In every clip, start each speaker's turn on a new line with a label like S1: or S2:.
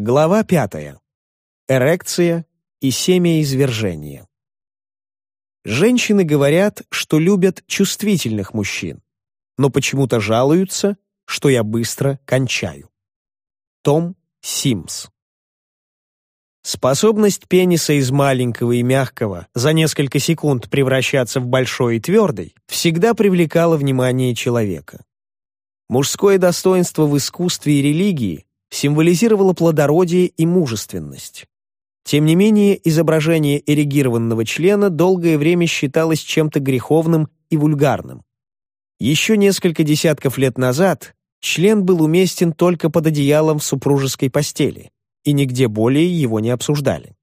S1: Глава пятая. Эрекция и семяизвержение. Женщины говорят, что любят чувствительных мужчин, но почему-то жалуются, что я быстро кончаю. Том Симс. Способность пениса из маленького и мягкого за несколько секунд превращаться в большой и твердый всегда привлекала внимание человека. Мужское достоинство в искусстве и религии символизировало плодородие и мужественность. Тем не менее, изображение эрегированного члена долгое время считалось чем-то греховным и вульгарным. Еще несколько десятков лет назад член был уместен только под одеялом в супружеской постели, и нигде более его не обсуждали.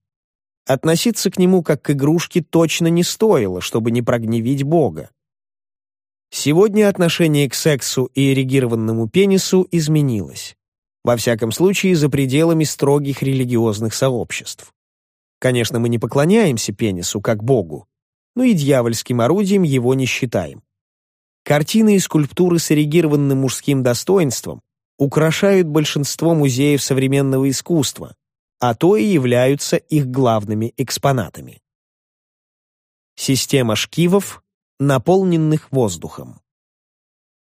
S1: Относиться к нему как к игрушке точно не стоило, чтобы не прогневить Бога. Сегодня отношение к сексу и эрегированному пенису изменилось. Во всяком случае, за пределами строгих религиозных сообществ. Конечно, мы не поклоняемся пенису как Богу, но и дьявольским орудием его не считаем. Картины и скульптуры с эрегированным мужским достоинством украшают большинство музеев современного искусства, а то и являются их главными экспонатами. Система шкивов, наполненных воздухом.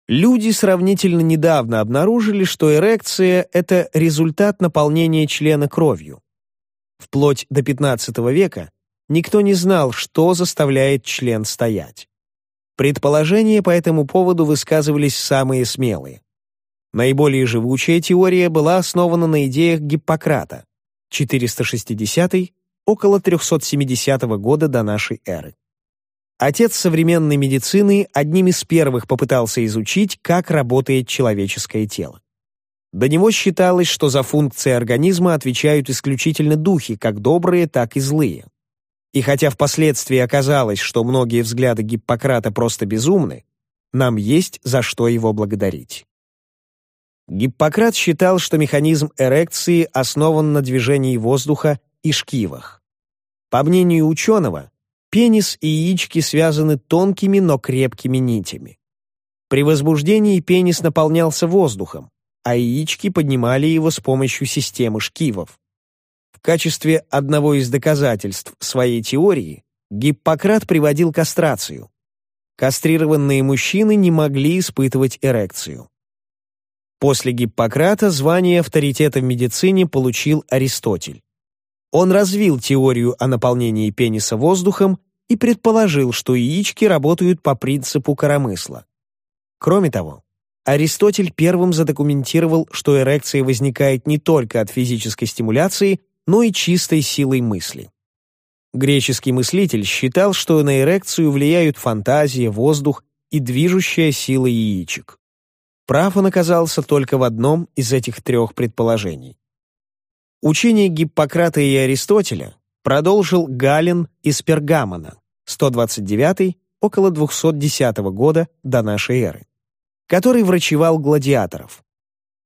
S1: Люди сравнительно недавно обнаружили, что эрекция — это результат наполнения члена кровью. Вплоть до XV века никто не знал, что заставляет член стоять. Предположения по этому поводу высказывались самые смелые. Наиболее живучая теория была основана на идеях Гиппократа 460 около 370 года до нашей эры. Отец современной медицины одним из первых попытался изучить, как работает человеческое тело. До него считалось, что за функции организма отвечают исключительно духи, как добрые, так и злые. И хотя впоследствии оказалось, что многие взгляды Гиппократа просто безумны, нам есть за что его благодарить. Гиппократ считал, что механизм эрекции основан на движении воздуха и шкивах. По мнению ученого, Пенис и яички связаны тонкими, но крепкими нитями. При возбуждении пенис наполнялся воздухом, а яички поднимали его с помощью системы шкивов. В качестве одного из доказательств своей теории Гиппократ приводил кастрацию. Кастрированные мужчины не могли испытывать эрекцию. После Гиппократа звание авторитета в медицине получил Аристотель. Он развил теорию о наполнении пениса воздухом и предположил, что яички работают по принципу коромысла. Кроме того, Аристотель первым задокументировал, что эрекция возникает не только от физической стимуляции, но и чистой силой мысли. Греческий мыслитель считал, что на эрекцию влияют фантазия, воздух и движущая сила яичек. Прав он оказался только в одном из этих трех предположений. Учение Гиппократа и Аристотеля продолжил Галин из Пергамона, 129 около 210 года до нашей эры, который врачевал гладиаторов.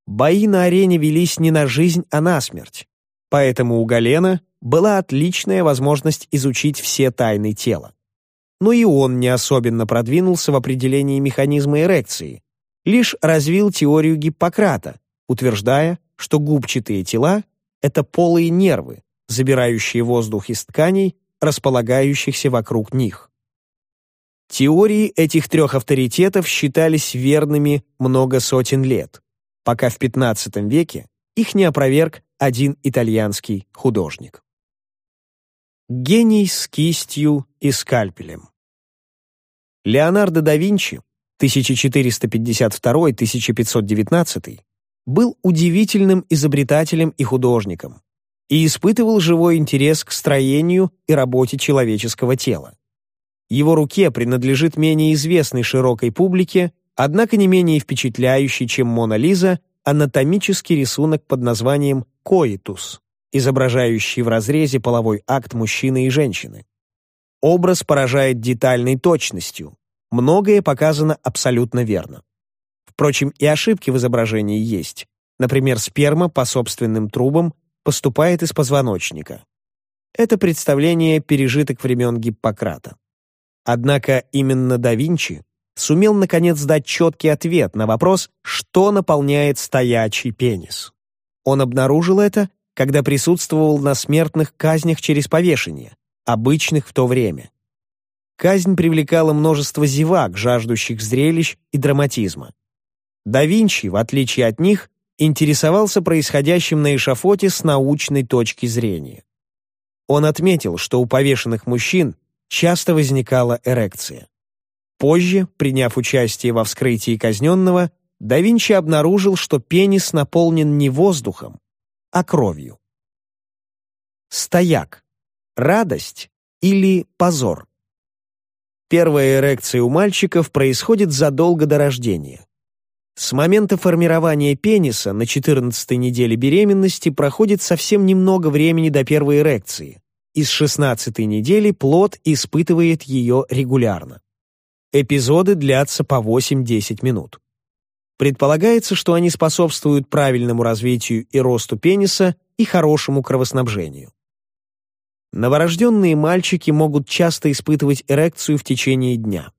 S1: Бои на арене велись не на жизнь, а на смерть, поэтому у Галена была отличная возможность изучить все тайны тела. Но и он не особенно продвинулся в определении механизма эрекции, лишь развил теорию Гиппократа, утверждая, что губчатые тела это полые нервы, забирающие воздух из тканей, располагающихся вокруг них. Теории этих трех авторитетов считались верными много сотен лет, пока в XV веке их не опроверг один итальянский художник. Гений с кистью и скальпелем Леонардо да Винчи 1452-1519 был удивительным изобретателем и художником и испытывал живой интерес к строению и работе человеческого тела. Его руке принадлежит менее известной широкой публике, однако не менее впечатляющий, чем «Мона Лиза», анатомический рисунок под названием «коитус», изображающий в разрезе половой акт мужчины и женщины. Образ поражает детальной точностью, многое показано абсолютно верно. Впрочем, и ошибки в изображении есть. Например, сперма по собственным трубам поступает из позвоночника. Это представление пережиток времен Гиппократа. Однако именно да Винчи сумел наконец дать четкий ответ на вопрос, что наполняет стоячий пенис. Он обнаружил это когда присутствовал на смертных казнях через повешение, обычных в то время. Казнь привлекала множество зевак, жаждущих зрелищ и драматизма. Да Винчи, в отличие от них, интересовался происходящим на эшафоте с научной точки зрения. Он отметил, что у повешенных мужчин часто возникала эрекция. Позже, приняв участие во вскрытии казненного, да Винчи обнаружил, что пенис наполнен не воздухом, а кровью. Стояк. Радость или позор. Первая эрекция у мальчиков происходит задолго до рождения. С момента формирования пениса на 14 неделе беременности проходит совсем немного времени до первой эрекции. Из 16 недели плод испытывает ее регулярно. Эпизоды длятся по 8-10 минут. Предполагается, что они способствуют правильному развитию и росту пениса и хорошему кровоснабжению. Новорожденные мальчики могут часто испытывать эрекцию в течение дня.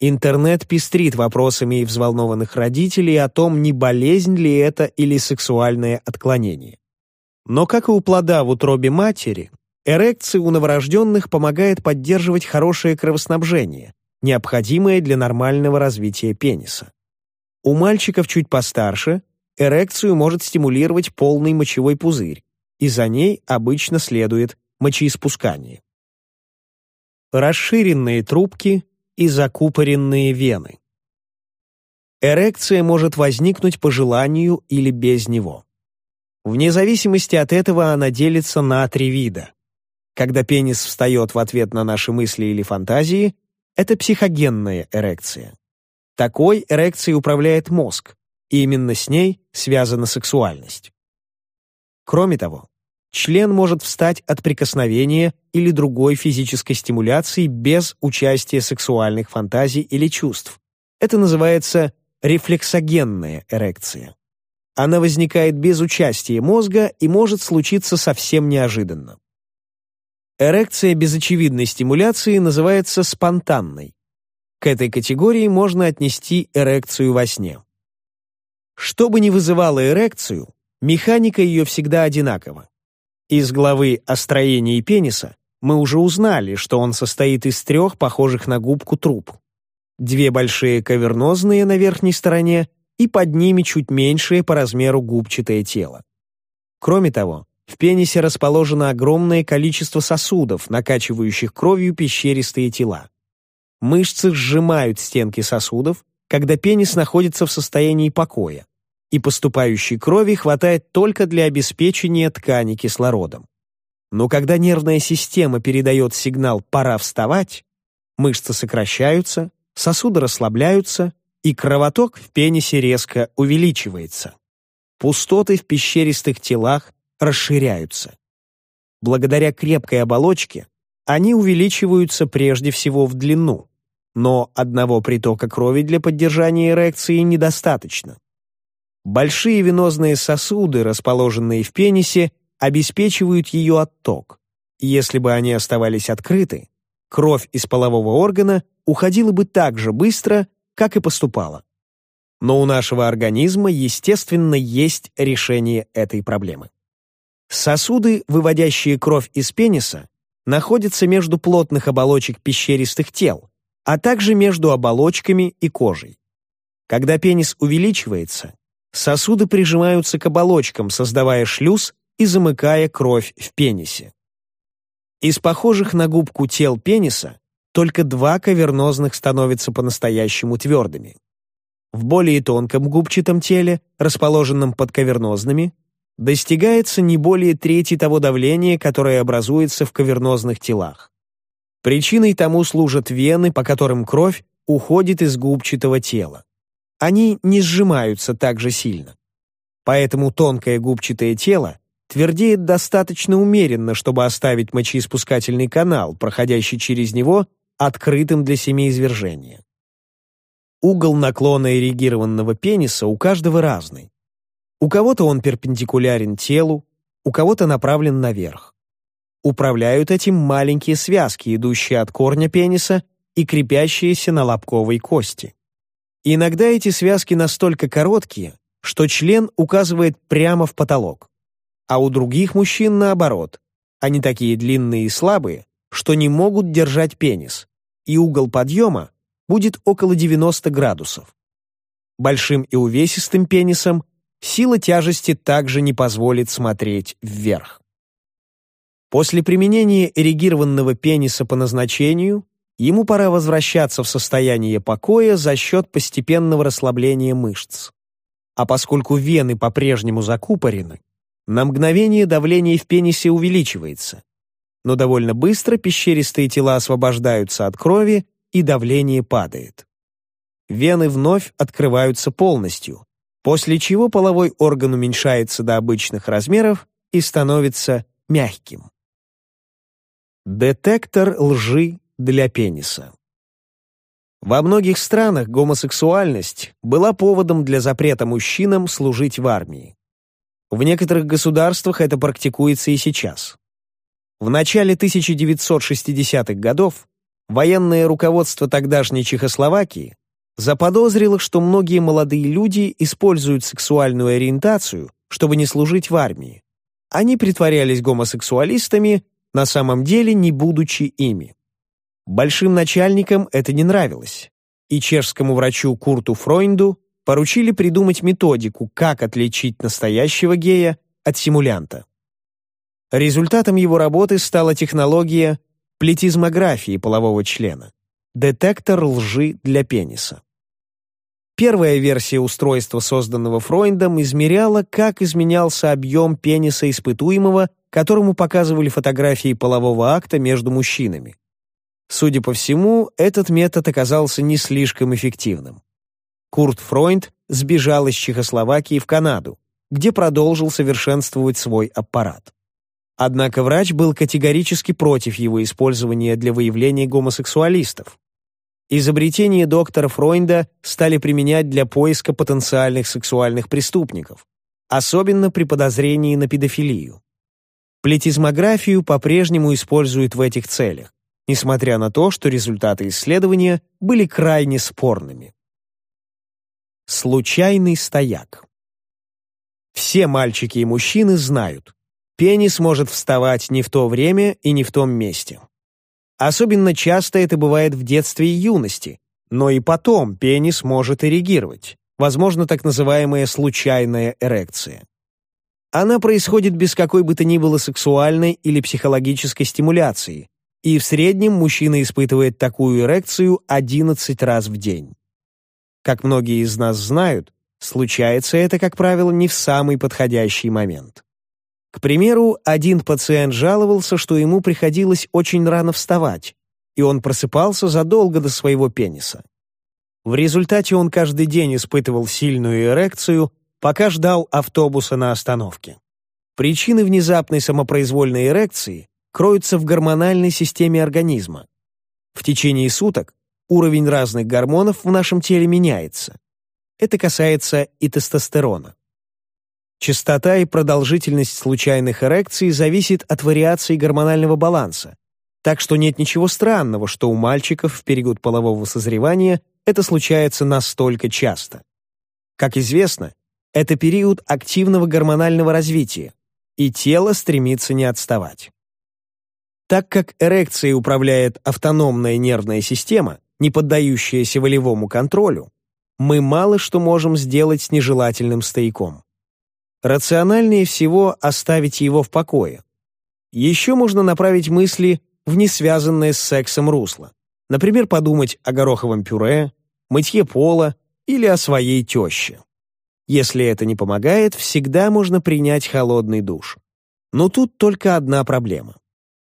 S1: Интернет пестрит вопросами взволнованных родителей о том, не болезнь ли это или сексуальное отклонение. Но, как и у плода в утробе матери, эрекция у новорожденных помогает поддерживать хорошее кровоснабжение, необходимое для нормального развития пениса. У мальчиков чуть постарше эрекцию может стимулировать полный мочевой пузырь, и за ней обычно следует мочеиспускание. Расширенные трубки и закупоренные вены. Эрекция может возникнуть по желанию или без него. Вне зависимости от этого она делится на три вида. Когда пенис встает в ответ на наши мысли или фантазии, это психогенная эрекция. Такой эрекцией управляет мозг, и именно с ней связана сексуальность. Кроме того, член может встать от прикосновения или другой физической стимуляции без участия сексуальных фантазий или чувств. Это называется рефлексогенная эрекция. Она возникает без участия мозга и может случиться совсем неожиданно. Эрекция без очевидной стимуляции называется спонтанной. К этой категории можно отнести эрекцию во сне. Что бы ни вызывало эрекцию, механика ее всегда одинакова. Из главы о строении пениса мы уже узнали, что он состоит из трех похожих на губку труб. Две большие кавернозные на верхней стороне и под ними чуть меньшее по размеру губчатое тело. Кроме того, в пенисе расположено огромное количество сосудов, накачивающих кровью пещеристые тела. Мышцы сжимают стенки сосудов, когда пенис находится в состоянии покоя и поступающей крови хватает только для обеспечения ткани кислородом. Но когда нервная система передает сигнал «пора вставать», мышцы сокращаются, сосуды расслабляются, и кровоток в пенисе резко увеличивается. Пустоты в пещеристых телах расширяются. Благодаря крепкой оболочке они увеличиваются прежде всего в длину, но одного притока крови для поддержания эрекции недостаточно. Большие венозные сосуды, расположенные в пенисе, обеспечивают ее отток. Если бы они оставались открыты, кровь из полового органа уходила бы так же быстро, как и поступала. Но у нашего организма, естественно, есть решение этой проблемы. Сосуды, выводящие кровь из пениса, находятся между плотных оболочек пещеристых тел, а также между оболочками и кожей. Когда пенис увеличивается, Сосуды прижимаются к оболочкам, создавая шлюз и замыкая кровь в пенисе. Из похожих на губку тел пениса только два кавернозных становятся по-настоящему твердыми. В более тонком губчатом теле, расположенном под кавернозными, достигается не более трети того давления, которое образуется в кавернозных телах. Причиной тому служат вены, по которым кровь уходит из губчатого тела они не сжимаются так же сильно. Поэтому тонкое губчатое тело твердеет достаточно умеренно, чтобы оставить мочеиспускательный канал, проходящий через него, открытым для семиизвержения. Угол наклона эрегированного пениса у каждого разный. У кого-то он перпендикулярен телу, у кого-то направлен наверх. Управляют этим маленькие связки, идущие от корня пениса и крепящиеся на лобковой кости. Иногда эти связки настолько короткие, что член указывает прямо в потолок. а у других мужчин наоборот. Они такие длинные и слабые, что не могут держать пенис, и угол подъема будет около 90 градусов. Большим и увесистым пенисом сила тяжести также не позволит смотреть вверх. После применения эрегированного пениса по назначению ему пора возвращаться в состояние покоя за счет постепенного расслабления мышц. А поскольку вены по-прежнему закупорены, на мгновение давление в пенисе увеличивается, но довольно быстро пещеристые тела освобождаются от крови и давление падает. Вены вновь открываются полностью, после чего половой орган уменьшается до обычных размеров и становится мягким. Детектор лжи для пениса. Во многих странах гомосексуальность была поводом для запрета мужчинам служить в армии. В некоторых государствах это практикуется и сейчас. В начале 1960-х годов военное руководство тогдашней Чехословакии заподозрило, что многие молодые люди используют сексуальную ориентацию, чтобы не служить в армии. Они притворялись гомосексуалистами, на самом деле не будучи ими. Большим начальникам это не нравилось, и чешскому врачу Курту Фройнду поручили придумать методику, как отличить настоящего гея от симулянта. Результатом его работы стала технология плетизмографии полового члена — детектор лжи для пениса. Первая версия устройства, созданного Фройндом, измеряла, как изменялся объем пениса испытуемого, которому показывали фотографии полового акта между мужчинами. Судя по всему, этот метод оказался не слишком эффективным. Курт Фройнд сбежал из Чехословакии в Канаду, где продолжил совершенствовать свой аппарат. Однако врач был категорически против его использования для выявления гомосексуалистов. Изобретения доктора Фройнда стали применять для поиска потенциальных сексуальных преступников, особенно при подозрении на педофилию. Плетизмографию по-прежнему используют в этих целях несмотря на то, что результаты исследования были крайне спорными. Случайный стояк. Все мальчики и мужчины знают, пенис может вставать не в то время и не в том месте. Особенно часто это бывает в детстве и юности, но и потом пенис может эрегировать, возможно, так называемая случайная эрекция. Она происходит без какой бы то ни было сексуальной или психологической стимуляции, и в среднем мужчина испытывает такую эрекцию 11 раз в день. Как многие из нас знают, случается это, как правило, не в самый подходящий момент. К примеру, один пациент жаловался, что ему приходилось очень рано вставать, и он просыпался задолго до своего пениса. В результате он каждый день испытывал сильную эрекцию, пока ждал автобуса на остановке. Причины внезапной самопроизвольной эрекции кроются в гормональной системе организма. В течение суток уровень разных гормонов в нашем теле меняется. Это касается и тестостерона. Частота и продолжительность случайных эрекций зависит от вариаций гормонального баланса, так что нет ничего странного, что у мальчиков в период полового созревания это случается настолько часто. Как известно, это период активного гормонального развития, и тело стремится не отставать. Так как эрекцией управляет автономная нервная система, не поддающаяся волевому контролю, мы мало что можем сделать с нежелательным стояком. Рациональнее всего оставить его в покое. Еще можно направить мысли в несвязанное с сексом русло. Например, подумать о гороховом пюре, мытье пола или о своей теще. Если это не помогает, всегда можно принять холодный душ. Но тут только одна проблема.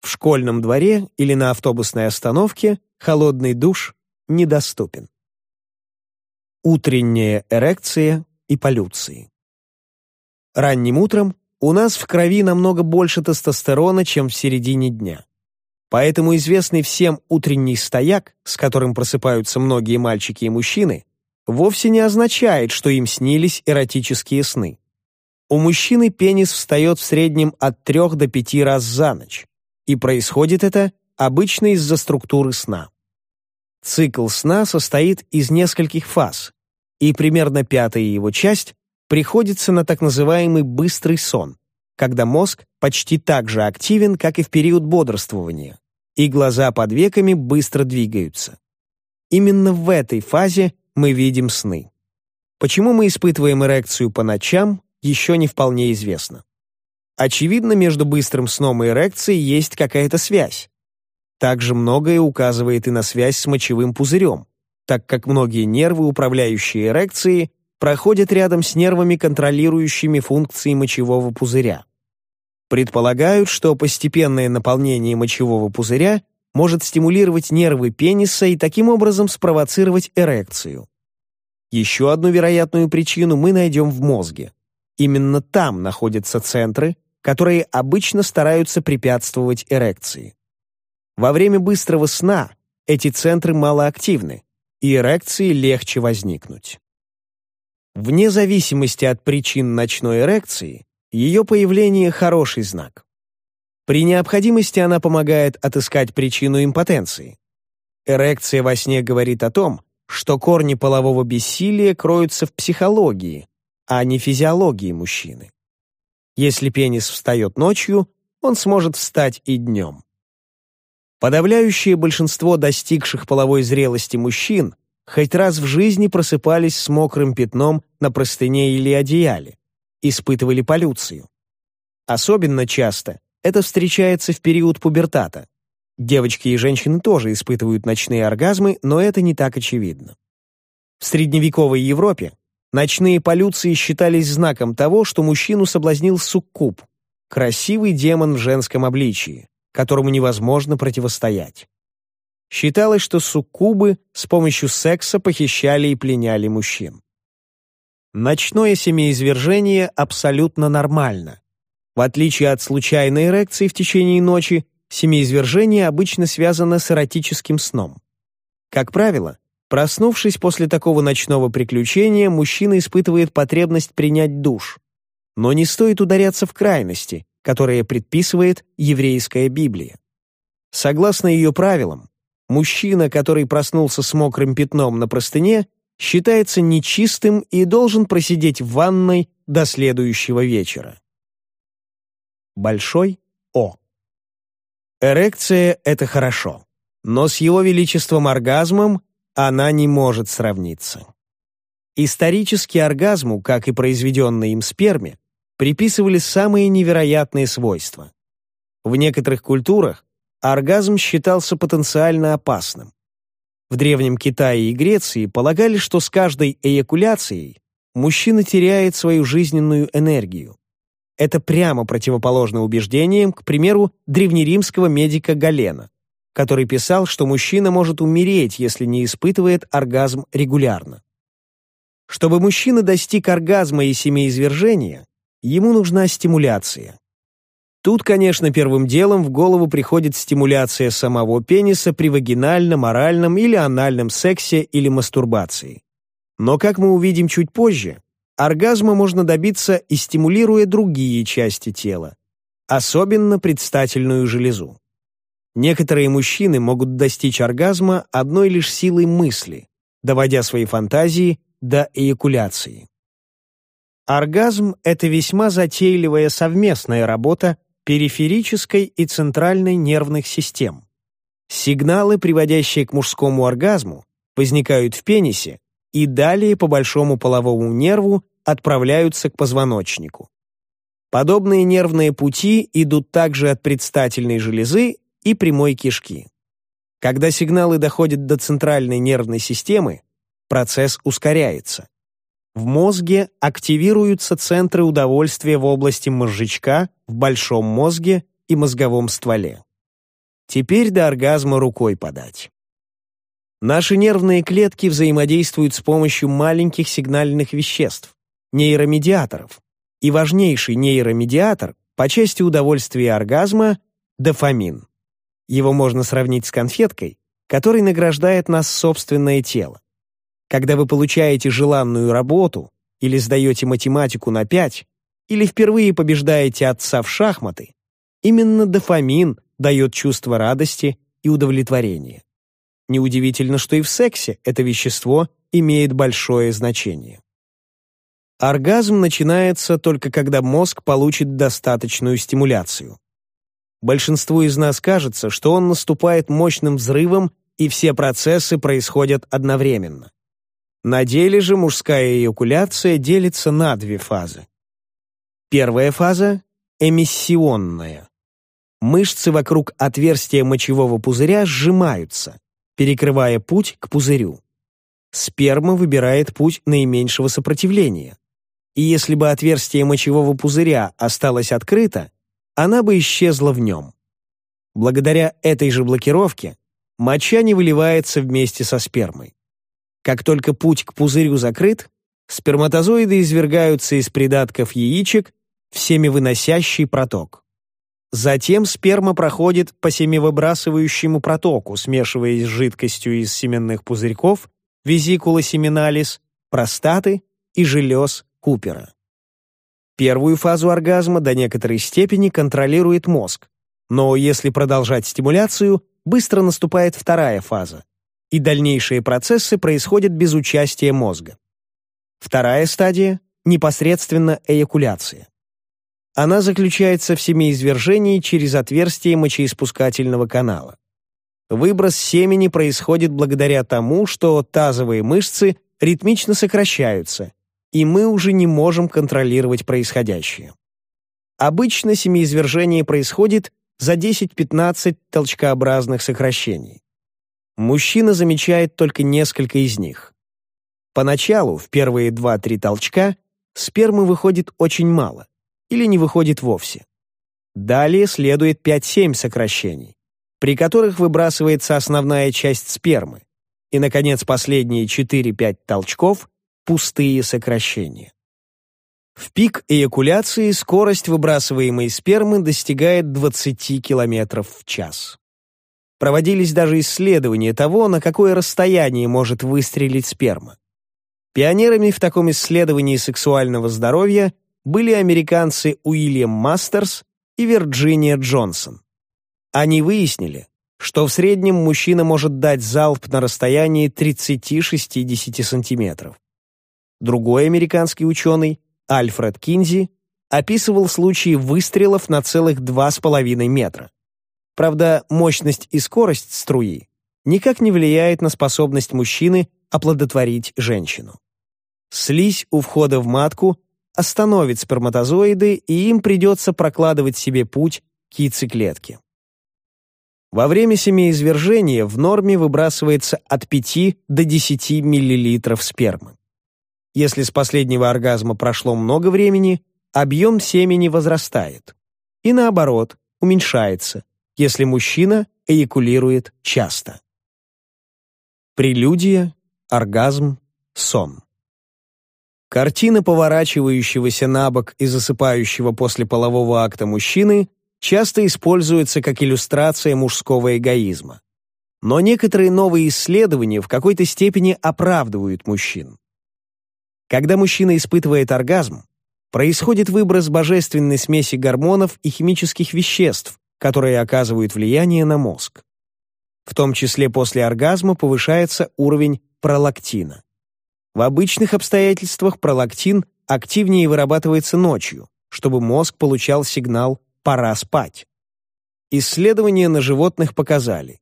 S1: В школьном дворе или на автобусной остановке холодный душ недоступен. Утренняя эрекция и полюции. Ранним утром у нас в крови намного больше тестостерона, чем в середине дня. Поэтому известный всем утренний стояк, с которым просыпаются многие мальчики и мужчины, вовсе не означает, что им снились эротические сны. У мужчины пенис встает в среднем от 3 до 5 раз за ночь и происходит это обычно из-за структуры сна. Цикл сна состоит из нескольких фаз, и примерно пятая его часть приходится на так называемый быстрый сон, когда мозг почти так же активен, как и в период бодрствования, и глаза под веками быстро двигаются. Именно в этой фазе мы видим сны. Почему мы испытываем эрекцию по ночам, еще не вполне известно. Очевидно, между быстрым сном и эрекцией есть какая-то связь. Также многое указывает и на связь с мочевым пузырем, так как многие нервы, управляющие эрекцией, проходят рядом с нервами, контролирующими функции мочевого пузыря. Предполагают, что постепенное наполнение мочевого пузыря может стимулировать нервы пениса и таким образом спровоцировать эрекцию. Еще одну вероятную причину мы найдем в мозге. Именно там находятся центры, которые обычно стараются препятствовать эрекции. Во время быстрого сна эти центры малоактивны, и эрекции легче возникнуть. Вне зависимости от причин ночной эрекции, ее появление – хороший знак. При необходимости она помогает отыскать причину импотенции. Эрекция во сне говорит о том, что корни полового бессилия кроются в психологии, а не физиологии мужчины. Если пенис встает ночью, он сможет встать и днем. Подавляющее большинство достигших половой зрелости мужчин хоть раз в жизни просыпались с мокрым пятном на простыне или одеяле, испытывали полюцию. Особенно часто это встречается в период пубертата. Девочки и женщины тоже испытывают ночные оргазмы, но это не так очевидно. В средневековой Европе ночные полюции считались знаком того, что мужчину соблазнил суккуб, красивый демон в женском обличии, которому невозможно противостоять. Считалось, что суккубы с помощью секса похищали и пленяли мужчин. Ночное семяизвержение абсолютно нормально. В отличие от случайной эрекции в течение ночи, семяизвержение обычно связано с эротическим сном. Как правило, проснувшись после такого ночного приключения, мужчина испытывает потребность принять душ. Но не стоит ударяться в крайности, которые предписывает еврейская Библия. Согласно ее правилам, мужчина, который проснулся с мокрым пятном на простыне, считается нечистым и должен просидеть в ванной до следующего вечера. Большой О. Эрекция — это хорошо, но с его величеством оргазмом она не может сравниться. Исторически оргазму, как и произведенной им сперме, приписывали самые невероятные свойства. В некоторых культурах оргазм считался потенциально опасным. В Древнем Китае и Греции полагали, что с каждой эякуляцией мужчина теряет свою жизненную энергию. Это прямо противоположно убеждениям, к примеру, древнеримского медика Галена, который писал, что мужчина может умереть, если не испытывает оргазм регулярно. Чтобы мужчина достиг оргазма и семяизвержения, ему нужна стимуляция. Тут, конечно, первым делом в голову приходит стимуляция самого пениса при вагинальном, оральном или анальном сексе или мастурбации. Но, как мы увидим чуть позже, оргазма можно добиться и стимулируя другие части тела, особенно предстательную железу. Некоторые мужчины могут достичь оргазма одной лишь силой мысли, доводя свои фантазии до эякуляции. Оргазм — это весьма затейливая совместная работа периферической и центральной нервных систем. Сигналы, приводящие к мужскому оргазму, возникают в пенисе и далее по большому половому нерву отправляются к позвоночнику. Подобные нервные пути идут также от предстательной железы и прямой кишки. Когда сигналы доходят до центральной нервной системы, процесс ускоряется. В мозге активируются центры удовольствия в области мозжечка, в большом мозге и мозговом стволе. Теперь до оргазма рукой подать. Наши нервные клетки взаимодействуют с помощью маленьких сигнальных веществ, нейромедиаторов. И важнейший нейромедиатор по части удовольствия оргазма – дофамин. Его можно сравнить с конфеткой, который награждает нас собственное тело. Когда вы получаете желанную работу или сдаете математику на 5, или впервые побеждаете отца в шахматы, именно дофамин дает чувство радости и удовлетворения. Неудивительно, что и в сексе это вещество имеет большое значение. Оргазм начинается только когда мозг получит достаточную стимуляцию. Большинству из нас кажется, что он наступает мощным взрывом, и все процессы происходят одновременно. На деле же мужская эякуляция делится на две фазы. Первая фаза — эмиссионная. Мышцы вокруг отверстия мочевого пузыря сжимаются, перекрывая путь к пузырю. Сперма выбирает путь наименьшего сопротивления. И если бы отверстие мочевого пузыря осталось открыто, она бы исчезла в нем. Благодаря этой же блокировке моча не выливается вместе со спермой. Как только путь к пузырю закрыт, сперматозоиды извергаются из придатков яичек в семивыносящий проток. Затем сперма проходит по семивыбрасывающему протоку, смешиваясь с жидкостью из семенных пузырьков, визикула семиналис, простаты и желез Купера. Первую фазу оргазма до некоторой степени контролирует мозг, но если продолжать стимуляцию, быстро наступает вторая фаза, и дальнейшие процессы происходят без участия мозга. Вторая стадия — непосредственно эякуляция. Она заключается в семяизвержении через отверстие мочеиспускательного канала. Выброс семени происходит благодаря тому, что тазовые мышцы ритмично сокращаются, и мы уже не можем контролировать происходящее. Обычно семяизвержение происходит за 10-15 толчкообразных сокращений. Мужчина замечает только несколько из них. Поначалу, в первые 2-3 толчка, спермы выходит очень мало или не выходит вовсе. Далее следует 5-7 сокращений, при которых выбрасывается основная часть спермы, и, наконец, последние 4-5 толчков пустые сокращения. В пик эякуляции скорость выбрасываемой спермы достигает 20 км в час. Проводились даже исследования того, на какое расстояние может выстрелить сперма. Пионерами в таком исследовании сексуального здоровья были американцы Уильям Мастерс и Вирджиния Джонсон. Они выяснили, что в среднем мужчина может дать залп на расстоянии 30-60 сантиметров. Другой американский ученый, Альфред Кинзи, описывал случаи выстрелов на целых 2,5 метра. Правда, мощность и скорость струи никак не влияет на способность мужчины оплодотворить женщину. Слизь у входа в матку остановит сперматозоиды, и им придется прокладывать себе путь к яйцеклетке. Во время семяизвержения в норме выбрасывается от 5 до 10 мл спермы. Если с последнего оргазма прошло много времени, объем семени возрастает. И наоборот, уменьшается, если мужчина эякулирует часто. Прелюдия, оргазм, сон. Картина поворачивающегося на бок и засыпающего после полового акта мужчины часто используется как иллюстрация мужского эгоизма. Но некоторые новые исследования в какой-то степени оправдывают мужчин. Когда мужчина испытывает оргазм, происходит выброс божественной смеси гормонов и химических веществ, которые оказывают влияние на мозг. В том числе после оргазма повышается уровень пролактина. В обычных обстоятельствах пролактин активнее вырабатывается ночью, чтобы мозг получал сигнал «пора спать». Исследования на животных показали,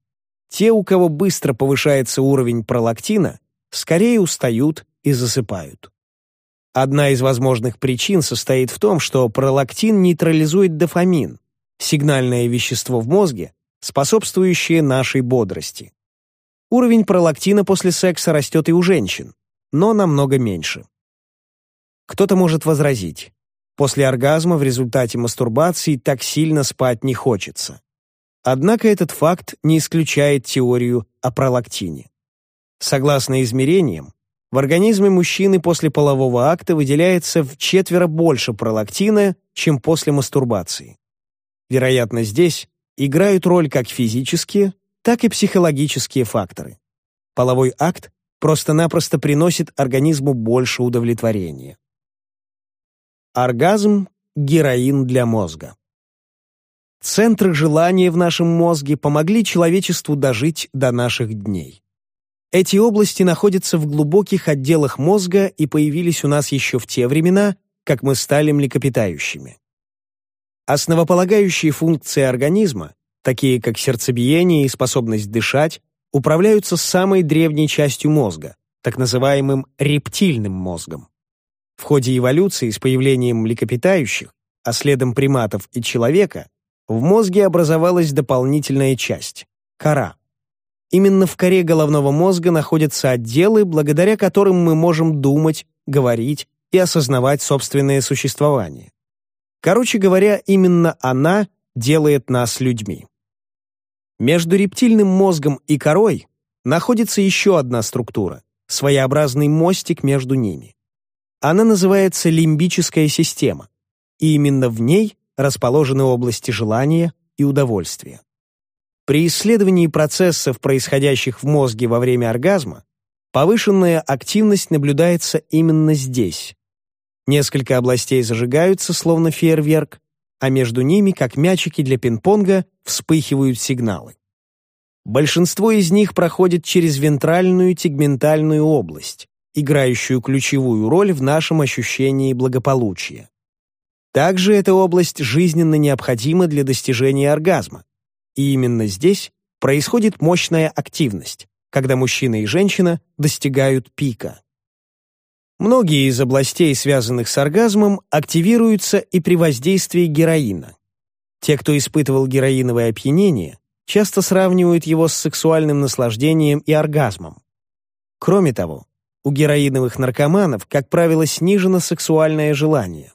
S1: те, у кого быстро повышается уровень пролактина, скорее устают и засыпают. Одна из возможных причин состоит в том, что пролактин нейтрализует дофамин, сигнальное вещество в мозге, способствующее нашей бодрости. Уровень пролактина после секса растет и у женщин, но намного меньше. Кто-то может возразить. После оргазма в результате мастурбации так сильно спать не хочется. Однако этот факт не исключает теорию о пролактине. Согласно измерениям, в организме мужчины после полового акта выделяется в четверо больше пролактина, чем после мастурбации. Вероятно, здесь играют роль как физические, так и психологические факторы. Половой акт просто-напросто приносит организму больше удовлетворения. Оргазм – героин для мозга. Центры желания в нашем мозге помогли человечеству дожить до наших дней. Эти области находятся в глубоких отделах мозга и появились у нас еще в те времена, как мы стали млекопитающими. Основополагающие функции организма, такие как сердцебиение и способность дышать, управляются самой древней частью мозга, так называемым рептильным мозгом. В ходе эволюции с появлением млекопитающих, а следом приматов и человека, в мозге образовалась дополнительная часть – кора. Именно в коре головного мозга находятся отделы, благодаря которым мы можем думать, говорить и осознавать собственное существование. Короче говоря, именно она делает нас людьми. Между рептильным мозгом и корой находится еще одна структура – своеобразный мостик между ними. Она называется лимбическая система, и именно в ней расположены области желания и удовольствия. При исследовании процессов, происходящих в мозге во время оргазма, повышенная активность наблюдается именно здесь. Несколько областей зажигаются, словно фейерверк, а между ними, как мячики для пинг-понга, вспыхивают сигналы. Большинство из них проходит через вентральную тегментальную область, играющую ключевую роль в нашем ощущении благополучия. Также эта область жизненно необходима для достижения оргазма, и именно здесь происходит мощная активность, когда мужчина и женщина достигают пика. Многие из областей, связанных с оргазмом, активируются и при воздействии героина. Те, кто испытывал героиновое опьянение, часто сравнивают его с сексуальным наслаждением и оргазмом. Кроме того, у героиновых наркоманов, как правило, снижено сексуальное желание.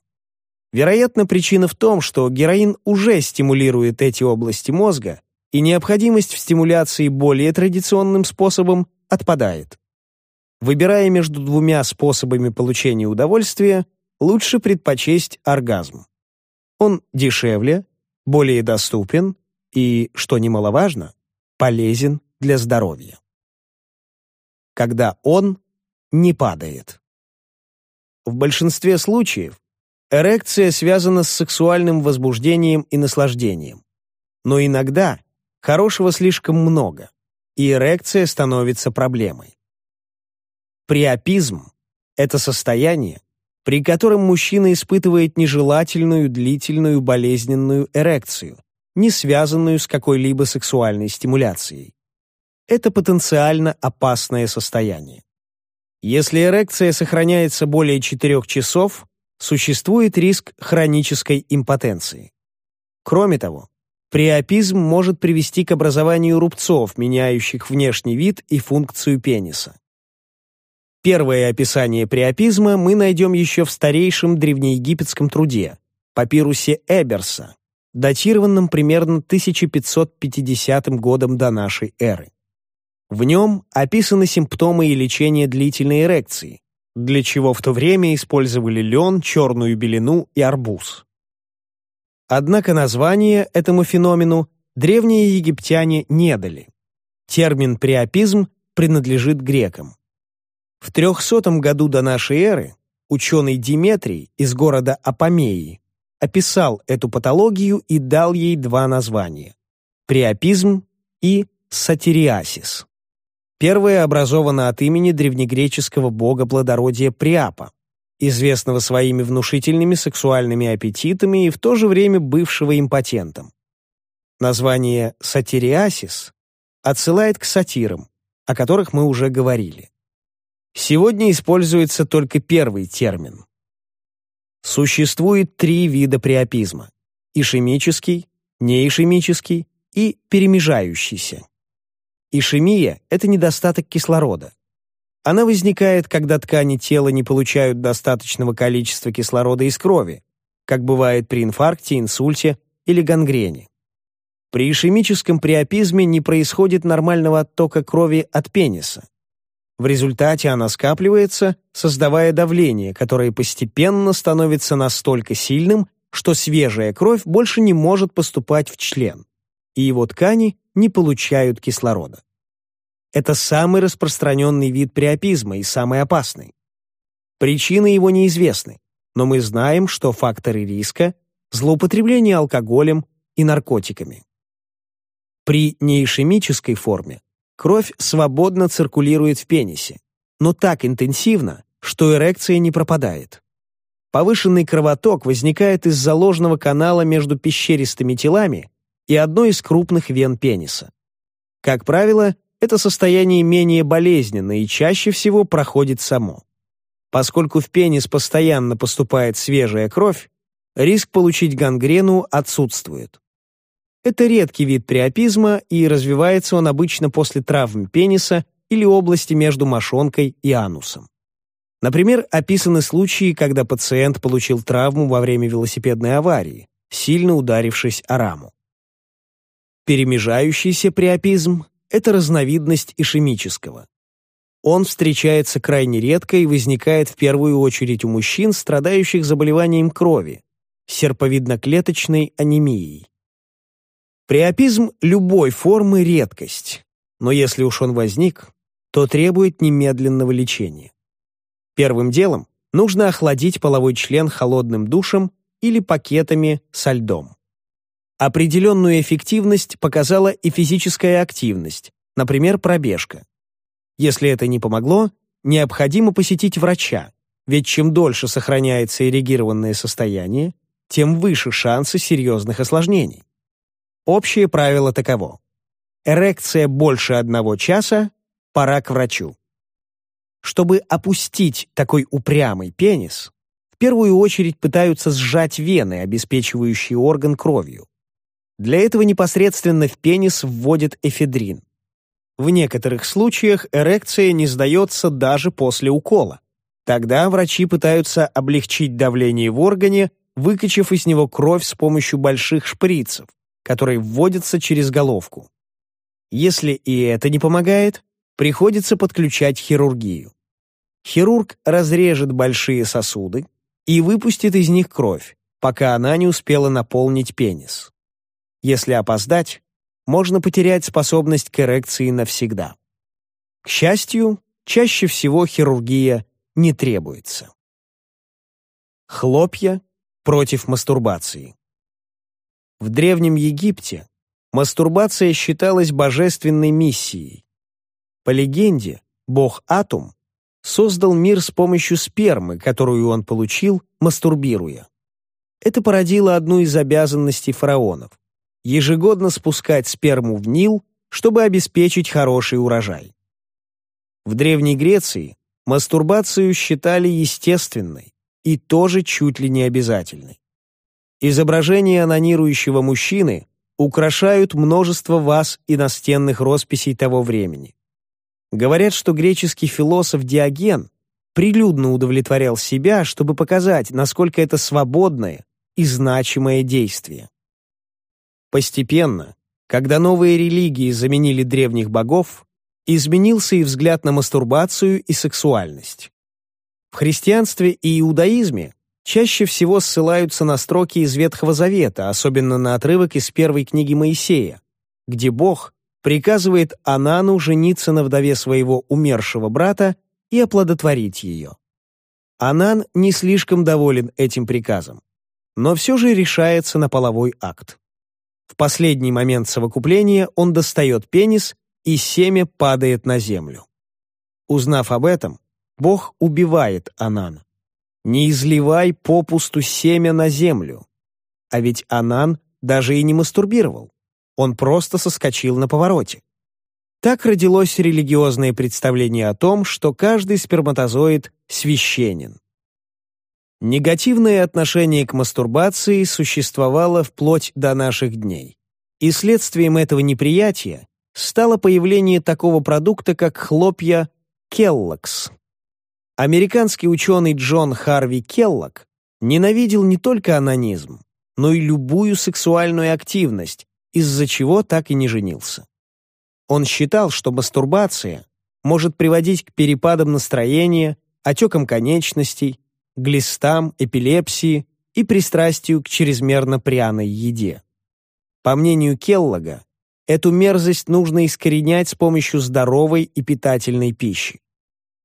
S1: Вероятно, причина в том, что героин уже стимулирует эти области мозга, и необходимость в стимуляции более традиционным способом отпадает. Выбирая между двумя способами получения удовольствия, лучше предпочесть оргазм. Он дешевле, более доступен и, что немаловажно, полезен для здоровья. Когда он не падает. В большинстве случаев Эрекция связана с сексуальным возбуждением и наслаждением. Но иногда хорошего слишком много, и эрекция становится проблемой. Приопизм – это состояние, при котором мужчина испытывает нежелательную длительную болезненную эрекцию, не связанную с какой-либо сексуальной стимуляцией. Это потенциально опасное состояние. Если эрекция сохраняется более 4 часов, существует риск хронической импотенции. Кроме того, приопизм может привести к образованию рубцов, меняющих внешний вид и функцию пениса. Первое описание приопизма мы найдем еще в старейшем древнеегипетском труде, папирусе Эберса, датированном примерно 1550 годом до нашей эры. В нем описаны симптомы и лечение длительной эрекции, для чего в то время использовали лен, черную белину и арбуз. Однако название этому феномену древние египтяне не дали. Термин «приопизм» принадлежит грекам. В 300 году до нашей эры ученый Диметрий из города Апамеи описал эту патологию и дал ей два названия – приопизм и сатириасис. Первое образовано от имени древнегреческого бога плодородия Приапа, известного своими внушительными сексуальными аппетитами и в то же время бывшего импотентом. Название «сатириасис» отсылает к сатирам, о которых мы уже говорили. Сегодня используется только первый термин. Существует три вида приопизма – ишемический, неишемический и перемежающийся. Ишемия – это недостаток кислорода. Она возникает, когда ткани тела не получают достаточного количества кислорода из крови, как бывает при инфаркте, инсульте или гангрене. При ишемическом приопизме не происходит нормального оттока крови от пениса. В результате она скапливается, создавая давление, которое постепенно становится настолько сильным, что свежая кровь больше не может поступать в член, и его ткани не получают кислорода. Это самый распространенный вид приопизма и самый опасный. Причины его неизвестны, но мы знаем, что факторы риска – злоупотребление алкоголем и наркотиками. При неишемической форме кровь свободно циркулирует в пенисе, но так интенсивно, что эрекция не пропадает. Повышенный кровоток возникает из-за ложного канала между пещеристыми телами и одной из крупных вен пениса. Как правило, это состояние менее болезненно и чаще всего проходит само. Поскольку в пенис постоянно поступает свежая кровь, риск получить гангрену отсутствует. Это редкий вид приопизма, и развивается он обычно после травм пениса или области между мошонкой и анусом. Например, описаны случаи, когда пациент получил травму во время велосипедной аварии, сильно ударившись о раму. Перемежающийся приопизм – это разновидность ишемического. Он встречается крайне редко и возникает в первую очередь у мужчин, страдающих заболеванием крови, серповидноклеточной анемией. Приопизм любой формы – редкость, но если уж он возник, то требует немедленного лечения. Первым делом нужно охладить половой член холодным душем или пакетами со льдом. Определенную эффективность показала и физическая активность, например, пробежка. Если это не помогло, необходимо посетить врача, ведь чем дольше сохраняется эрегированное состояние, тем выше шансы серьезных осложнений. Общее правило таково. Эрекция больше одного часа, пора к врачу. Чтобы опустить такой упрямый пенис, в первую очередь пытаются сжать вены, обеспечивающие орган кровью. Для этого непосредственно в пенис вводят эфедрин. В некоторых случаях эрекция не сдается даже после укола. Тогда врачи пытаются облегчить давление в органе, выкачав из него кровь с помощью больших шприцев, которые вводятся через головку. Если и это не помогает, приходится подключать хирургию. Хирург разрежет большие сосуды и выпустит из них кровь, пока она не успела наполнить пенис. Если опоздать, можно потерять способность к эрекции навсегда. К счастью, чаще всего хирургия не требуется. Хлопья против мастурбации. В Древнем Египте мастурбация считалась божественной миссией. По легенде, бог Атум создал мир с помощью спермы, которую он получил, мастурбируя. Это породило одну из обязанностей фараонов ежегодно спускать сперму в Нил, чтобы обеспечить хороший урожай. В Древней Греции мастурбацию считали естественной и тоже чуть ли не обязательной. Изображения анонирующего мужчины украшают множество ваз и настенных росписей того времени. Говорят, что греческий философ Диоген прилюдно удовлетворял себя, чтобы показать, насколько это свободное и значимое действие. Постепенно, когда новые религии заменили древних богов, изменился и взгляд на мастурбацию и сексуальность. В христианстве и иудаизме чаще всего ссылаются на строки из Ветхого Завета, особенно на отрывок из первой книги Моисея, где Бог приказывает Анану жениться на вдове своего умершего брата и оплодотворить ее. Анан не слишком доволен этим приказом, но все же решается на половой акт. В последний момент совокупления он достает пенис, и семя падает на землю. Узнав об этом, Бог убивает Анана. «Не изливай попусту семя на землю». А ведь Анан даже и не мастурбировал. Он просто соскочил на повороте. Так родилось религиозное представление о том, что каждый сперматозоид священен. Негативное отношение к мастурбации существовало вплоть до наших дней. И следствием этого неприятия стало появление такого продукта, как хлопья Келлогс. Американский ученый Джон Харви Келлог ненавидел не только анонизм, но и любую сексуальную активность, из-за чего так и не женился. Он считал, что мастурбация может приводить к перепадам настроения, отекам конечностей, глистам, эпилепсии и пристрастию к чрезмерно пряной еде. По мнению Келлога, эту мерзость нужно искоренять с помощью здоровой и питательной пищи.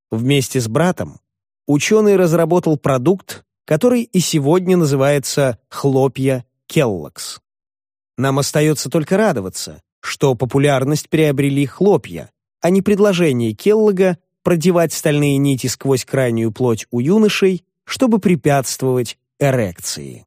S1: Вместе с братом ученый разработал продукт, который и сегодня называется хлопья Келлогс. Нам остается только радоваться, что популярность приобрели хлопья, а не предложение Келлога продевать стальные нити сквозь крайнюю плоть у юношей, чтобы препятствовать эрекции.